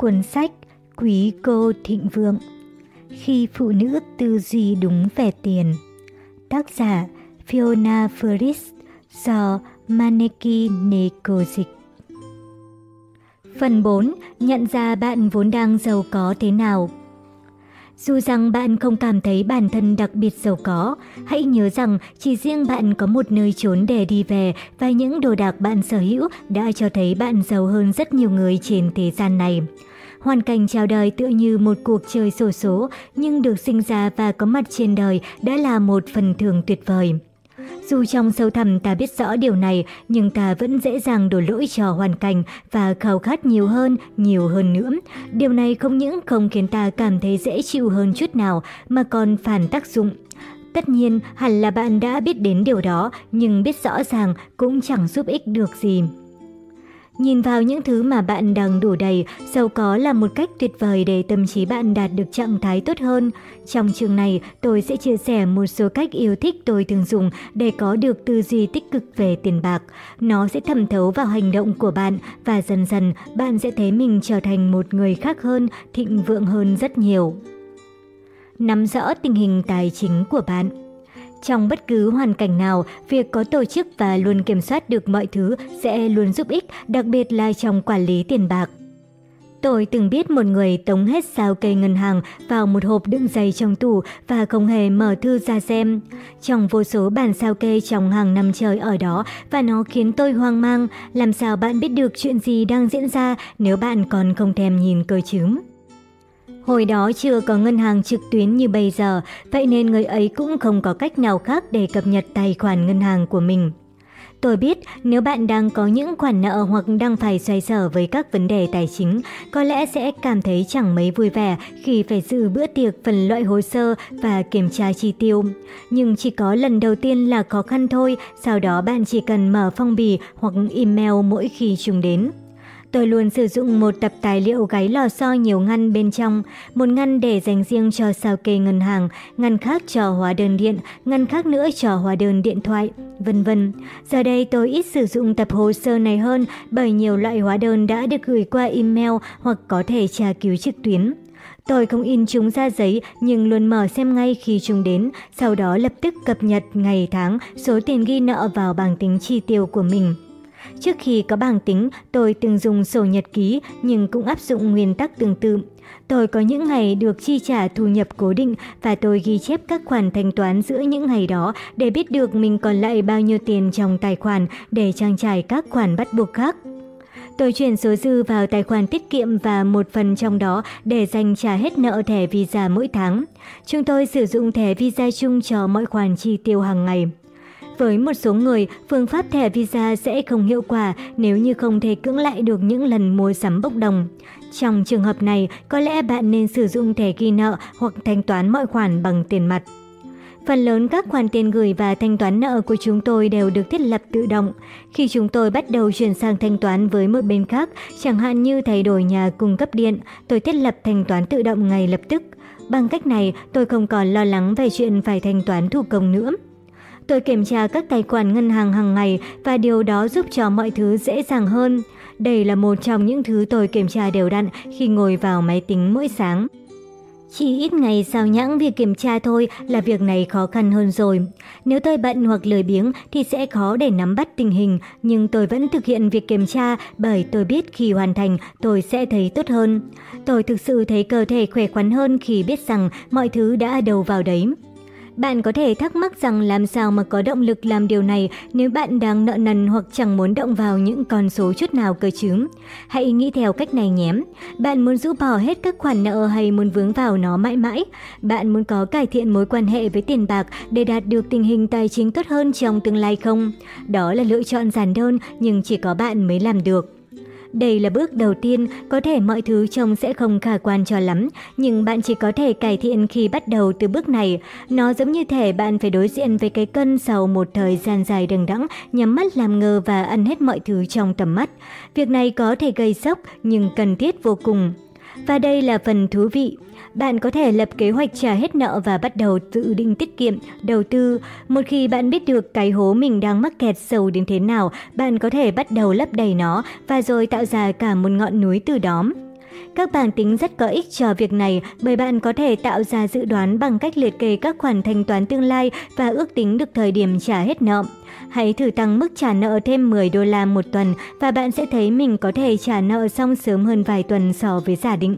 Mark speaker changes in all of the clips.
Speaker 1: Cuốn sách Quý cô thịnh vượng Khi phụ nữ tư duy đúng về tiền Tác giả Fiona Ferris do Maneki Neko dịch Phần 4. Nhận ra bạn vốn đang giàu có thế nào dù rằng bạn không cảm thấy bản thân đặc biệt giàu có, hãy nhớ rằng chỉ riêng bạn có một nơi trốn để đi về và những đồ đạc bạn sở hữu đã cho thấy bạn giàu hơn rất nhiều người trên thế gian này. Hoàn cảnh chào đời tựa như một cuộc chơi sổ số, nhưng được sinh ra và có mặt trên đời đã là một phần thưởng tuyệt vời. Dù trong sâu thẳm ta biết rõ điều này, nhưng ta vẫn dễ dàng đổ lỗi cho hoàn cảnh và khao khát nhiều hơn, nhiều hơn nữa. Điều này không những không khiến ta cảm thấy dễ chịu hơn chút nào, mà còn phản tác dụng. Tất nhiên, hẳn là bạn đã biết đến điều đó, nhưng biết rõ ràng cũng chẳng giúp ích được gì. Nhìn vào những thứ mà bạn đang đủ đầy, giàu có là một cách tuyệt vời để tâm trí bạn đạt được trạng thái tốt hơn. Trong chương này, tôi sẽ chia sẻ một số cách yêu thích tôi thường dùng để có được tư duy tích cực về tiền bạc. Nó sẽ thẩm thấu vào hành động của bạn và dần dần bạn sẽ thấy mình trở thành một người khác hơn, thịnh vượng hơn rất nhiều. Nắm rõ tình hình tài chính của bạn trong bất cứ hoàn cảnh nào, việc có tổ chức và luôn kiểm soát được mọi thứ sẽ luôn giúp ích, đặc biệt là trong quản lý tiền bạc. Tôi từng biết một người tống hết sao kê ngân hàng vào một hộp đựng giày trong tủ và không hề mở thư ra xem. Trong vô số bản sao kê trong hàng năm trời ở đó và nó khiến tôi hoang mang. Làm sao bạn biết được chuyện gì đang diễn ra nếu bạn còn không thèm nhìn cơ chứ? Hồi đó chưa có ngân hàng trực tuyến như bây giờ, vậy nên người ấy cũng không có cách nào khác để cập nhật tài khoản ngân hàng của mình. Tôi biết nếu bạn đang có những khoản nợ hoặc đang phải xoay sở với các vấn đề tài chính, có lẽ sẽ cảm thấy chẳng mấy vui vẻ khi phải dự bữa tiệc phần loại hồ sơ và kiểm tra chi tiêu. Nhưng chỉ có lần đầu tiên là khó khăn thôi, sau đó bạn chỉ cần mở phong bì hoặc email mỗi khi chúng đến. Tôi luôn sử dụng một tập tài liệu gáy lò xo nhiều ngăn bên trong, một ngăn để dành riêng cho sao kê ngân hàng, ngăn khác cho hóa đơn điện, ngăn khác nữa cho hóa đơn điện thoại, vân vân. Giờ đây tôi ít sử dụng tập hồ sơ này hơn bởi nhiều loại hóa đơn đã được gửi qua email hoặc có thể tra cứu trực tuyến. Tôi không in chúng ra giấy nhưng luôn mở xem ngay khi chúng đến, sau đó lập tức cập nhật ngày tháng số tiền ghi nợ vào bảng tính chi tiêu của mình. Trước khi có bảng tính, tôi từng dùng sổ nhật ký nhưng cũng áp dụng nguyên tắc tương tự. Tôi có những ngày được chi trả thu nhập cố định và tôi ghi chép các khoản thanh toán giữa những ngày đó để biết được mình còn lại bao nhiêu tiền trong tài khoản để trang trải các khoản bắt buộc khác. Tôi chuyển số dư vào tài khoản tiết kiệm và một phần trong đó để dành trả hết nợ thẻ Visa mỗi tháng. Chúng tôi sử dụng thẻ Visa chung cho mọi khoản chi tiêu hàng ngày. Với một số người, phương pháp thẻ visa sẽ không hiệu quả nếu như không thể cưỡng lại được những lần mua sắm bốc đồng. Trong trường hợp này, có lẽ bạn nên sử dụng thẻ ghi nợ hoặc thanh toán mọi khoản bằng tiền mặt. Phần lớn các khoản tiền gửi và thanh toán nợ của chúng tôi đều được thiết lập tự động. Khi chúng tôi bắt đầu chuyển sang thanh toán với một bên khác, chẳng hạn như thay đổi nhà cung cấp điện, tôi thiết lập thanh toán tự động ngay lập tức. Bằng cách này, tôi không còn lo lắng về chuyện phải thanh toán thủ công nữa. Tôi kiểm tra các tài khoản ngân hàng hàng ngày và điều đó giúp cho mọi thứ dễ dàng hơn. Đây là một trong những thứ tôi kiểm tra đều đặn khi ngồi vào máy tính mỗi sáng. Chỉ ít ngày sao nhãng việc kiểm tra thôi là việc này khó khăn hơn rồi. Nếu tôi bận hoặc lười biếng thì sẽ khó để nắm bắt tình hình, nhưng tôi vẫn thực hiện việc kiểm tra bởi tôi biết khi hoàn thành tôi sẽ thấy tốt hơn. Tôi thực sự thấy cơ thể khỏe khoắn hơn khi biết rằng mọi thứ đã đầu vào đấy. Bạn có thể thắc mắc rằng làm sao mà có động lực làm điều này nếu bạn đang nợ nần hoặc chẳng muốn động vào những con số chút nào cơ chứ. Hãy nghĩ theo cách này nhé. Bạn muốn rũ bỏ hết các khoản nợ hay muốn vướng vào nó mãi mãi? Bạn muốn có cải thiện mối quan hệ với tiền bạc để đạt được tình hình tài chính tốt hơn trong tương lai không? Đó là lựa chọn giản đơn, nhưng chỉ có bạn mới làm được. Đây là bước đầu tiên, có thể mọi thứ trông sẽ không khả quan cho lắm, nhưng bạn chỉ có thể cải thiện khi bắt đầu từ bước này. Nó giống như thể bạn phải đối diện với cái cân sau một thời gian dài đằng đẵng, nhắm mắt làm ngơ và ăn hết mọi thứ trong tầm mắt. Việc này có thể gây sốc nhưng cần thiết vô cùng. Và đây là phần thú vị. Bạn có thể lập kế hoạch trả hết nợ và bắt đầu tự định tiết kiệm, đầu tư. Một khi bạn biết được cái hố mình đang mắc kẹt sâu đến thế nào, bạn có thể bắt đầu lấp đầy nó và rồi tạo ra cả một ngọn núi từ đó. Các bảng tính rất có ích cho việc này bởi bạn có thể tạo ra dự đoán bằng cách liệt kê các khoản thanh toán tương lai và ước tính được thời điểm trả hết nợ. Hãy thử tăng mức trả nợ thêm 10 đô la một tuần và bạn sẽ thấy mình có thể trả nợ xong sớm hơn vài tuần so với giả định.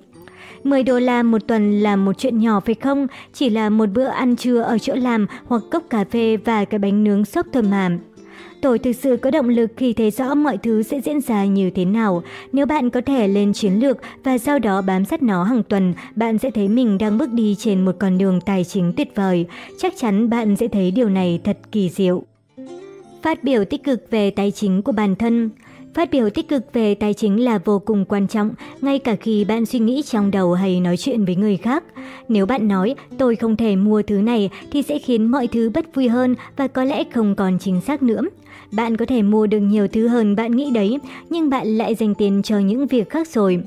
Speaker 1: 10 đô la một tuần là một chuyện nhỏ phải không? Chỉ là một bữa ăn trưa ở chỗ làm hoặc cốc cà phê và cái bánh nướng sốt thơm hàm. Tôi thực sự có động lực khi thấy rõ mọi thứ sẽ diễn ra như thế nào. Nếu bạn có thể lên chiến lược và sau đó bám sát nó hàng tuần, bạn sẽ thấy mình đang bước đi trên một con đường tài chính tuyệt vời. Chắc chắn bạn sẽ thấy điều này thật kỳ diệu. Phát biểu tích cực về tài chính của bản thân Phát biểu tích cực về tài chính là vô cùng quan trọng, ngay cả khi bạn suy nghĩ trong đầu hay nói chuyện với người khác. Nếu bạn nói tôi không thể mua thứ này thì sẽ khiến mọi thứ bất vui hơn và có lẽ không còn chính xác nữa. Bạn có thể mua được nhiều thứ hơn bạn nghĩ đấy, nhưng bạn lại dành tiền cho những việc khác rồi.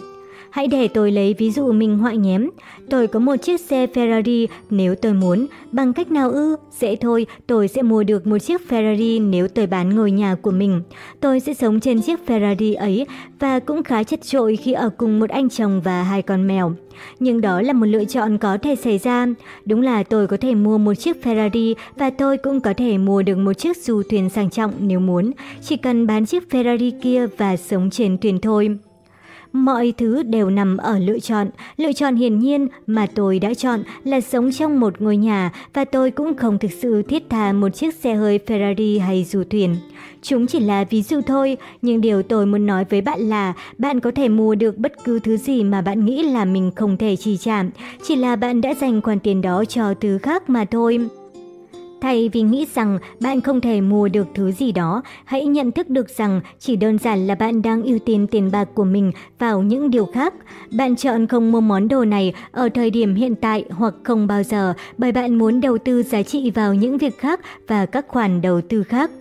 Speaker 1: Hãy để tôi lấy ví dụ minh họa nhém. Tôi có một chiếc xe Ferrari nếu tôi muốn. Bằng cách nào ư? Dễ thôi, tôi sẽ mua được một chiếc Ferrari nếu tôi bán ngôi nhà của mình. Tôi sẽ sống trên chiếc Ferrari ấy và cũng khá chật trội khi ở cùng một anh chồng và hai con mèo. Nhưng đó là một lựa chọn có thể xảy ra. Đúng là tôi có thể mua một chiếc Ferrari và tôi cũng có thể mua được một chiếc du thuyền sang trọng nếu muốn. Chỉ cần bán chiếc Ferrari kia và sống trên thuyền thôi. Mọi thứ đều nằm ở lựa chọn. Lựa chọn hiển nhiên mà tôi đã chọn là sống trong một ngôi nhà và tôi cũng không thực sự thiết tha một chiếc xe hơi Ferrari hay du thuyền. Chúng chỉ là ví dụ thôi, nhưng điều tôi muốn nói với bạn là bạn có thể mua được bất cứ thứ gì mà bạn nghĩ là mình không thể chi trả. Chỉ là bạn đã dành khoản tiền đó cho thứ khác mà thôi. Thay vì nghĩ rằng bạn không thể mua được thứ gì đó, hãy nhận thức được rằng chỉ đơn giản là bạn đang ưu tiên tiền bạc của mình vào những điều khác. Bạn chọn không mua món đồ này ở thời điểm hiện tại hoặc không bao giờ bởi bạn muốn đầu tư giá trị vào những việc khác và các khoản đầu tư khác.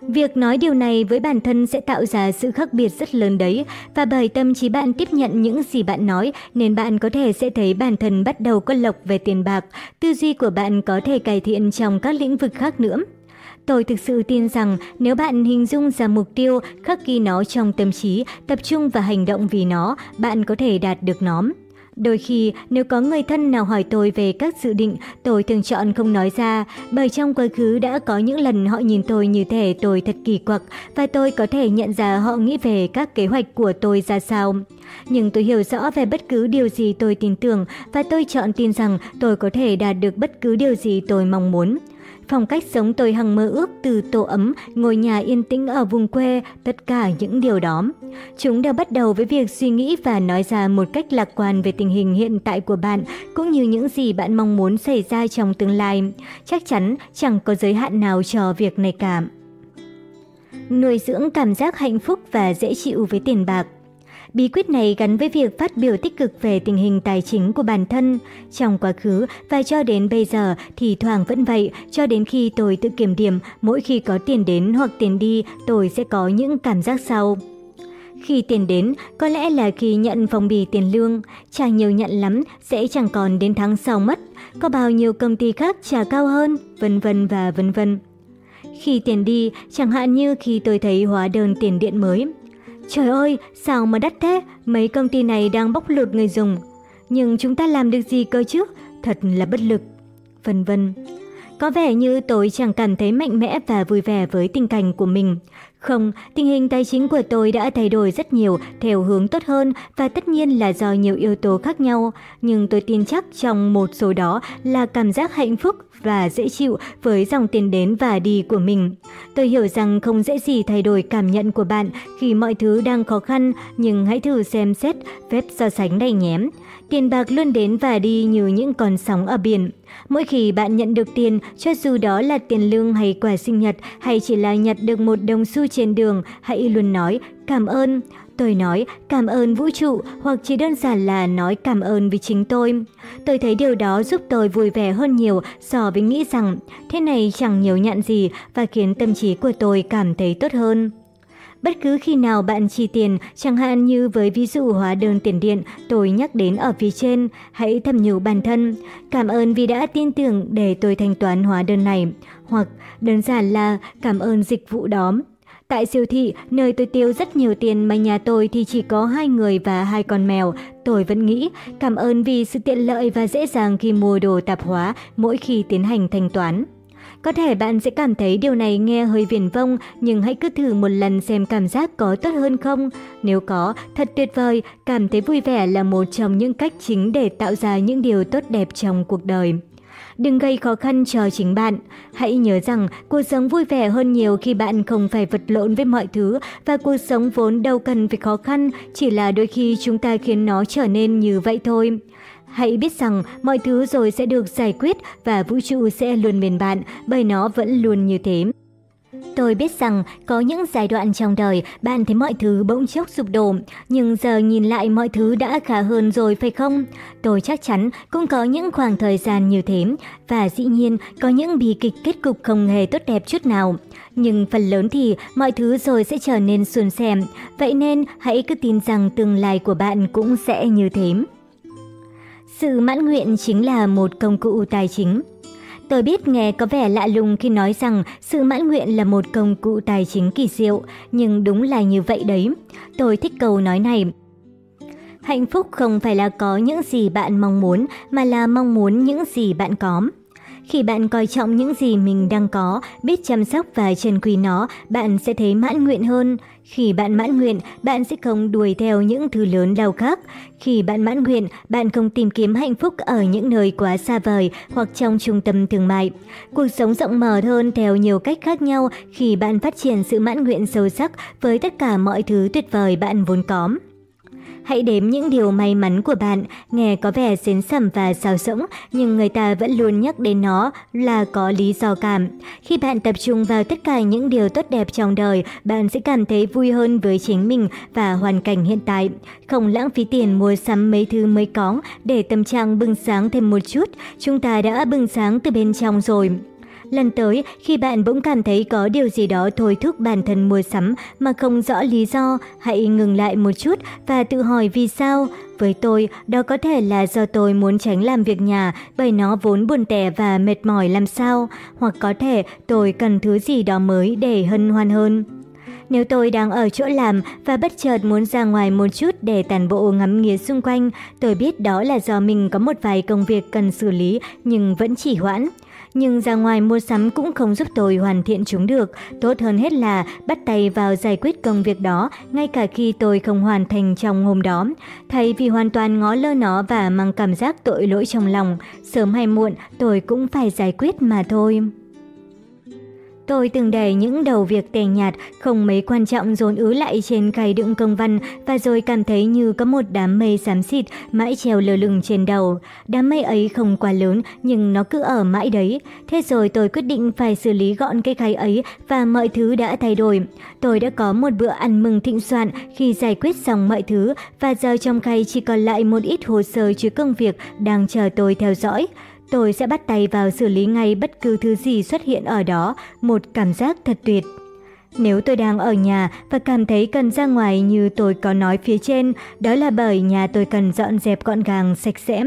Speaker 1: Việc nói điều này với bản thân sẽ tạo ra sự khác biệt rất lớn đấy và bởi tâm trí bạn tiếp nhận những gì bạn nói nên bạn có thể sẽ thấy bản thân bắt đầu có lộc về tiền bạc, tư duy của bạn có thể cải thiện trong các lĩnh vực khác nữa. Tôi thực sự tin rằng nếu bạn hình dung ra mục tiêu, khắc ghi nó trong tâm trí, tập trung và hành động vì nó, bạn có thể đạt được nó. Đôi khi, nếu có người thân nào hỏi tôi về các dự định, tôi thường chọn không nói ra, bởi trong quá khứ đã có những lần họ nhìn tôi như thể tôi thật kỳ quặc và tôi có thể nhận ra họ nghĩ về các kế hoạch của tôi ra sao. Nhưng tôi hiểu rõ về bất cứ điều gì tôi tin tưởng và tôi chọn tin rằng tôi có thể đạt được bất cứ điều gì tôi mong muốn. Phong cách sống tôi hằng mơ ước từ tổ ấm, ngôi nhà yên tĩnh ở vùng quê, tất cả những điều đó. Chúng đều bắt đầu với việc suy nghĩ và nói ra một cách lạc quan về tình hình hiện tại của bạn, cũng như những gì bạn mong muốn xảy ra trong tương lai. Chắc chắn chẳng có giới hạn nào cho việc này cả. Nuôi dưỡng cảm giác hạnh phúc và dễ chịu với tiền bạc Bí quyết này gắn với việc phát biểu tích cực về tình hình tài chính của bản thân. Trong quá khứ và cho đến bây giờ thì thoảng vẫn vậy, cho đến khi tôi tự kiểm điểm, mỗi khi có tiền đến hoặc tiền đi, tôi sẽ có những cảm giác sau. Khi tiền đến, có lẽ là khi nhận phòng bì tiền lương, trả nhiều nhận lắm sẽ chẳng còn đến tháng sau mất, có bao nhiêu công ty khác trả cao hơn, vân vân và vân vân. Khi tiền đi, chẳng hạn như khi tôi thấy hóa đơn tiền điện mới, Trời ơi, sao mà đắt thế? Mấy công ty này đang bóc lột người dùng. Nhưng chúng ta làm được gì cơ chứ? Thật là bất lực. Vân vân. Có vẻ như tôi chẳng cảm thấy mạnh mẽ và vui vẻ với tình cảnh của mình. Không, tình hình tài chính của tôi đã thay đổi rất nhiều theo hướng tốt hơn và tất nhiên là do nhiều yếu tố khác nhau. Nhưng tôi tin chắc trong một số đó là cảm giác hạnh phúc và dễ chịu với dòng tiền đến và đi của mình. Tôi hiểu rằng không dễ gì thay đổi cảm nhận của bạn khi mọi thứ đang khó khăn, nhưng hãy thử xem xét phép so sánh này nhé Tiền bạc luôn đến và đi như những con sóng ở biển. Mỗi khi bạn nhận được tiền, cho dù đó là tiền lương hay quà sinh nhật hay chỉ là nhặt được một đồng xu trên đường, hãy luôn nói cảm ơn. Tôi nói cảm ơn vũ trụ hoặc chỉ đơn giản là nói cảm ơn vì chính tôi. Tôi thấy điều đó giúp tôi vui vẻ hơn nhiều so với nghĩ rằng thế này chẳng nhiều nhận gì và khiến tâm trí của tôi cảm thấy tốt hơn. Bất cứ khi nào bạn chi tiền, chẳng hạn như với ví dụ hóa đơn tiền điện tôi nhắc đến ở phía trên, hãy thầm nhủ bản thân. Cảm ơn vì đã tin tưởng để tôi thanh toán hóa đơn này. Hoặc đơn giản là cảm ơn dịch vụ đó. Tại siêu thị, nơi tôi tiêu rất nhiều tiền mà nhà tôi thì chỉ có hai người và hai con mèo. Tôi vẫn nghĩ cảm ơn vì sự tiện lợi và dễ dàng khi mua đồ tạp hóa mỗi khi tiến hành thanh toán. Có thể bạn sẽ cảm thấy điều này nghe hơi viển vông, nhưng hãy cứ thử một lần xem cảm giác có tốt hơn không. Nếu có, thật tuyệt vời, cảm thấy vui vẻ là một trong những cách chính để tạo ra những điều tốt đẹp trong cuộc đời. Đừng gây khó khăn cho chính bạn. Hãy nhớ rằng cuộc sống vui vẻ hơn nhiều khi bạn không phải vật lộn với mọi thứ và cuộc sống vốn đâu cần phải khó khăn, chỉ là đôi khi chúng ta khiến nó trở nên như vậy thôi. Hãy biết rằng mọi thứ rồi sẽ được giải quyết và vũ trụ sẽ luôn bên bạn bởi nó vẫn luôn như thế. Tôi biết rằng có những giai đoạn trong đời bạn thấy mọi thứ bỗng chốc sụp đổ, nhưng giờ nhìn lại mọi thứ đã khá hơn rồi phải không? Tôi chắc chắn cũng có những khoảng thời gian như thế, và dĩ nhiên có những bi kịch kết cục không hề tốt đẹp chút nào. Nhưng phần lớn thì mọi thứ rồi sẽ trở nên suôn sẻ, vậy nên hãy cứ tin rằng tương lai của bạn cũng sẽ như thế. Sự mãn nguyện chính là một công cụ tài chính. Tôi biết nghe có vẻ lạ lùng khi nói rằng sự mãn nguyện là một công cụ tài chính kỳ diệu, nhưng đúng là như vậy đấy. Tôi thích câu nói này. Hạnh phúc không phải là có những gì bạn mong muốn, mà là mong muốn những gì bạn có. Khi bạn coi trọng những gì mình đang có, biết chăm sóc và trân quý nó, bạn sẽ thấy mãn nguyện hơn. Khi bạn mãn nguyện, bạn sẽ không đuổi theo những thứ lớn đau khác. Khi bạn mãn nguyện, bạn không tìm kiếm hạnh phúc ở những nơi quá xa vời hoặc trong trung tâm thương mại. Cuộc sống rộng mở hơn theo nhiều cách khác nhau khi bạn phát triển sự mãn nguyện sâu sắc với tất cả mọi thứ tuyệt vời bạn vốn có. Hãy đếm những điều may mắn của bạn, nghe có vẻ xến sẩm và xào sỗng nhưng người ta vẫn luôn nhắc đến nó là có lý do cảm. Khi bạn tập trung vào tất cả những điều tốt đẹp trong đời, bạn sẽ cảm thấy vui hơn với chính mình và hoàn cảnh hiện tại. Không lãng phí tiền mua sắm mấy thứ mới có để tâm trạng bừng sáng thêm một chút, chúng ta đã bừng sáng từ bên trong rồi. Lần tới, khi bạn bỗng cảm thấy có điều gì đó thôi thúc bản thân mua sắm mà không rõ lý do, hãy ngừng lại một chút và tự hỏi vì sao. Với tôi, đó có thể là do tôi muốn tránh làm việc nhà bởi nó vốn buồn tẻ và mệt mỏi làm sao, hoặc có thể tôi cần thứ gì đó mới để hân hoan hơn. Nếu tôi đang ở chỗ làm và bất chợt muốn ra ngoài một chút để tàn bộ ngắm nghía xung quanh, tôi biết đó là do mình có một vài công việc cần xử lý nhưng vẫn chỉ hoãn nhưng ra ngoài mua sắm cũng không giúp tôi hoàn thiện chúng được. Tốt hơn hết là bắt tay vào giải quyết công việc đó, ngay cả khi tôi không hoàn thành trong hôm đó. Thay vì hoàn toàn ngó lơ nó và mang cảm giác tội lỗi trong lòng, sớm hay muộn tôi cũng phải giải quyết mà thôi. Tôi từng đè những đầu việc tẻ nhạt, không mấy quan trọng dồn ứ lại trên khay đựng công văn và rồi cảm thấy như có một đám mây xám xịt mãi treo lơ lửng trên đầu. Đám mây ấy không quá lớn nhưng nó cứ ở mãi đấy. Thế rồi tôi quyết định phải xử lý gọn cái khay ấy và mọi thứ đã thay đổi. Tôi đã có một bữa ăn mừng thịnh soạn khi giải quyết xong mọi thứ và giờ trong khay chỉ còn lại một ít hồ sơ chứa công việc đang chờ tôi theo dõi. Tôi sẽ bắt tay vào xử lý ngay bất cứ thứ gì xuất hiện ở đó, một cảm giác thật tuyệt. Nếu tôi đang ở nhà và cảm thấy cần ra ngoài như tôi có nói phía trên, đó là bởi nhà tôi cần dọn dẹp gọn gàng, sạch sẽ.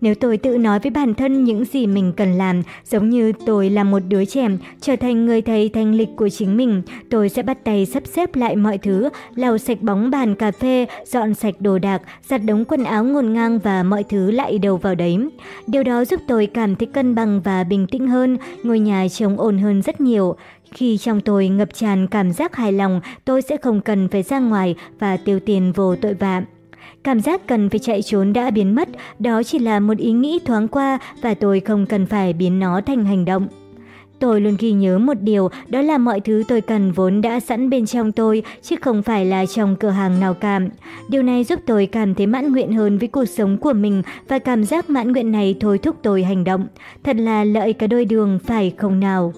Speaker 1: Nếu tôi tự nói với bản thân những gì mình cần làm, giống như tôi là một đứa trẻ, trở thành người thầy thanh lịch của chính mình, tôi sẽ bắt tay sắp xếp lại mọi thứ, lau sạch bóng bàn cà phê, dọn sạch đồ đạc, giặt đống quần áo ngổn ngang và mọi thứ lại đầu vào đấy. Điều đó giúp tôi cảm thấy cân bằng và bình tĩnh hơn, ngôi nhà trông ổn hơn rất nhiều. Khi trong tôi ngập tràn cảm giác hài lòng, tôi sẽ không cần phải ra ngoài và tiêu tiền vô tội vạ. Cảm giác cần phải chạy trốn đã biến mất, đó chỉ là một ý nghĩ thoáng qua và tôi không cần phải biến nó thành hành động. Tôi luôn ghi nhớ một điều, đó là mọi thứ tôi cần vốn đã sẵn bên trong tôi, chứ không phải là trong cửa hàng nào cả. Điều này giúp tôi cảm thấy mãn nguyện hơn với cuộc sống của mình và cảm giác mãn nguyện này thôi thúc tôi hành động. Thật là lợi cả đôi đường, phải không nào?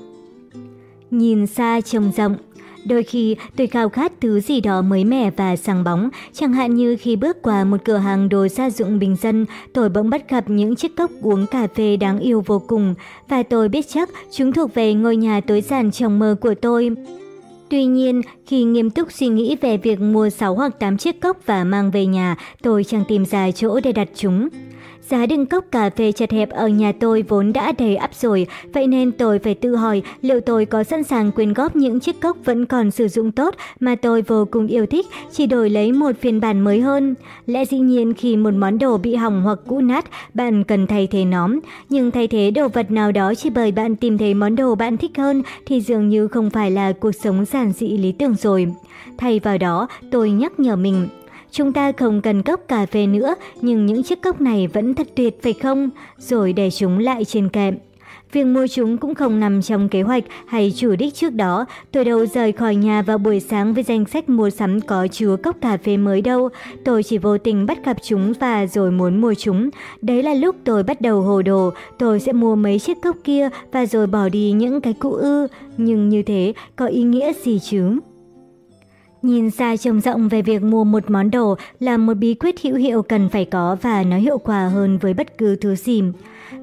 Speaker 1: Nhìn xa trông rộng Đôi khi tôi khao khát thứ gì đó mới mẻ và sáng bóng, chẳng hạn như khi bước qua một cửa hàng đồ gia dụng bình dân, tôi bỗng bắt gặp những chiếc cốc uống cà phê đáng yêu vô cùng, và tôi biết chắc chúng thuộc về ngôi nhà tối giản trong mơ của tôi. Tuy nhiên, khi nghiêm túc suy nghĩ về việc mua 6 hoặc 8 chiếc cốc và mang về nhà, tôi chẳng tìm ra chỗ để đặt chúng. Giá đựng cốc cà phê chật hẹp ở nhà tôi vốn đã đầy ắp rồi, vậy nên tôi phải tự hỏi liệu tôi có sẵn sàng quyên góp những chiếc cốc vẫn còn sử dụng tốt mà tôi vô cùng yêu thích, chỉ đổi lấy một phiên bản mới hơn. Lẽ dĩ nhiên khi một món đồ bị hỏng hoặc cũ nát, bạn cần thay thế nó. Nhưng thay thế đồ vật nào đó chỉ bởi bạn tìm thấy món đồ bạn thích hơn thì dường như không phải là cuộc sống giản dị lý tưởng rồi. Thay vào đó, tôi nhắc nhở mình, Chúng ta không cần cốc cà phê nữa, nhưng những chiếc cốc này vẫn thật tuyệt phải không? Rồi để chúng lại trên kệm. Việc mua chúng cũng không nằm trong kế hoạch hay chủ đích trước đó. Tôi đâu rời khỏi nhà vào buổi sáng với danh sách mua sắm có chứa cốc cà phê mới đâu. Tôi chỉ vô tình bắt gặp chúng và rồi muốn mua chúng. Đấy là lúc tôi bắt đầu hồ đồ. Tôi sẽ mua mấy chiếc cốc kia và rồi bỏ đi những cái cũ ư. Nhưng như thế có ý nghĩa gì chứ? Nhìn xa trông rộng về việc mua một món đồ là một bí quyết hữu hiệu cần phải có và nó hiệu quả hơn với bất cứ thứ gì.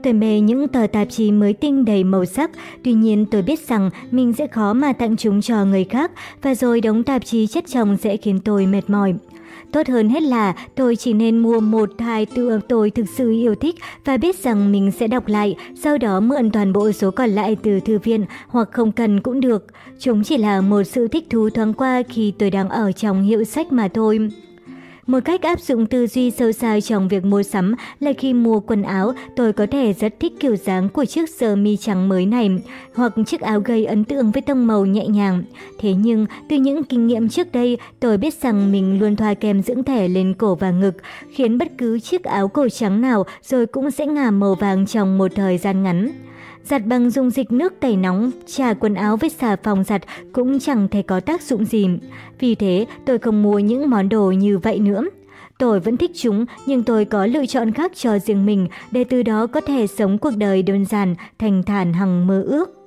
Speaker 1: Tôi mê những tờ tạp chí mới tinh đầy màu sắc, tuy nhiên tôi biết rằng mình sẽ khó mà tặng chúng cho người khác và rồi đống tạp chí chất chồng sẽ khiến tôi mệt mỏi. Tốt hơn hết là tôi chỉ nên mua một hai tựa tôi thực sự yêu thích và biết rằng mình sẽ đọc lại, sau đó mượn toàn bộ số còn lại từ thư viện hoặc không cần cũng được. Chúng chỉ là một sự thích thú thoáng qua khi tôi đang ở trong hiệu sách mà thôi. Một cách áp dụng tư duy sâu xa trong việc mua sắm là khi mua quần áo, tôi có thể rất thích kiểu dáng của chiếc sơ mi trắng mới này, hoặc chiếc áo gây ấn tượng với tông màu nhẹ nhàng. Thế nhưng, từ những kinh nghiệm trước đây, tôi biết rằng mình luôn thoa kem dưỡng thể lên cổ và ngực, khiến bất cứ chiếc áo cổ trắng nào rồi cũng sẽ ngả màu vàng trong một thời gian ngắn. Giặt bằng dung dịch nước tẩy nóng, trà quần áo với xà phòng giặt cũng chẳng thể có tác dụng gì. Vì thế, tôi không mua những món đồ như vậy nữa. Tôi vẫn thích chúng, nhưng tôi có lựa chọn khác cho riêng mình để từ đó có thể sống cuộc đời đơn giản, thành thản hằng mơ ước.